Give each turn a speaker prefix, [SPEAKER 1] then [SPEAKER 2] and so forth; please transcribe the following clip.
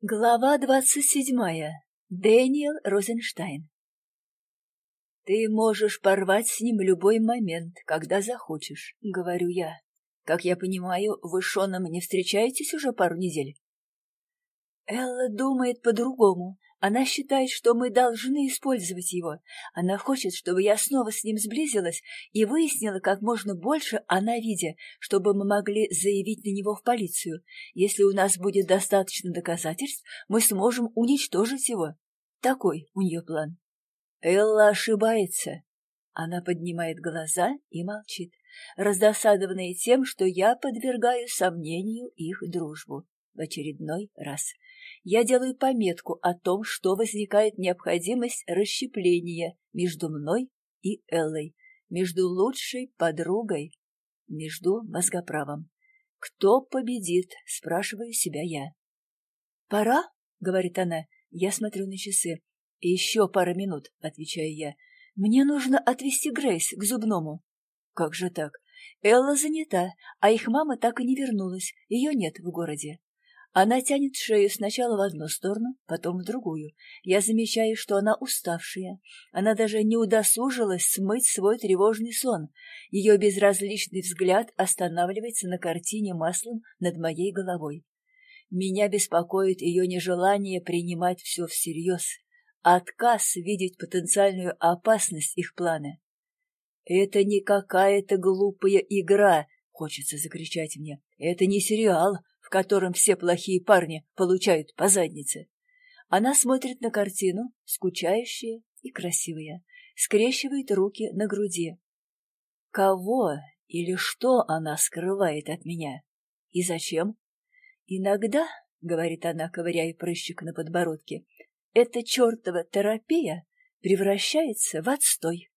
[SPEAKER 1] Глава двадцать седьмая. Дэниел Розенштайн. «Ты можешь порвать с ним любой момент, когда захочешь», — говорю я. «Как я понимаю, вы с Шоном не встречаетесь уже пару недель?» Элла думает по-другому. Она считает, что мы должны использовать его. Она хочет, чтобы я снова с ним сблизилась и выяснила как можно больше о Навиде, чтобы мы могли заявить на него в полицию. Если у нас будет достаточно доказательств, мы сможем уничтожить его. Такой у нее план. Элла ошибается. Она поднимает глаза и молчит, раздосадованная тем, что я подвергаю сомнению их дружбу в очередной раз я делаю пометку о том, что возникает необходимость расщепления между мной и Эллой, между лучшей подругой, между мозгоправом. Кто победит, спрашиваю себя я. «Пора?» — говорит она. Я смотрю на часы. «Еще пара минут», — отвечаю я. «Мне нужно отвезти Грейс к зубному». «Как же так?» Элла занята, а их мама так и не вернулась. Ее нет в городе. Она тянет шею сначала в одну сторону, потом в другую. Я замечаю, что она уставшая. Она даже не удосужилась смыть свой тревожный сон. Ее безразличный взгляд останавливается на картине маслом над моей головой. Меня беспокоит ее нежелание принимать все всерьез, отказ видеть потенциальную опасность их плана. «Это не какая-то глупая игра», — хочется закричать мне. «Это не сериал, в котором все плохие парни получают по заднице. Она смотрит на картину, скучающая и красивая, скрещивает руки на груди. Кого или что она скрывает от меня? И зачем? Иногда, — говорит она, ковыряя прыщик на подбородке, — эта чертова терапия превращается в отстой.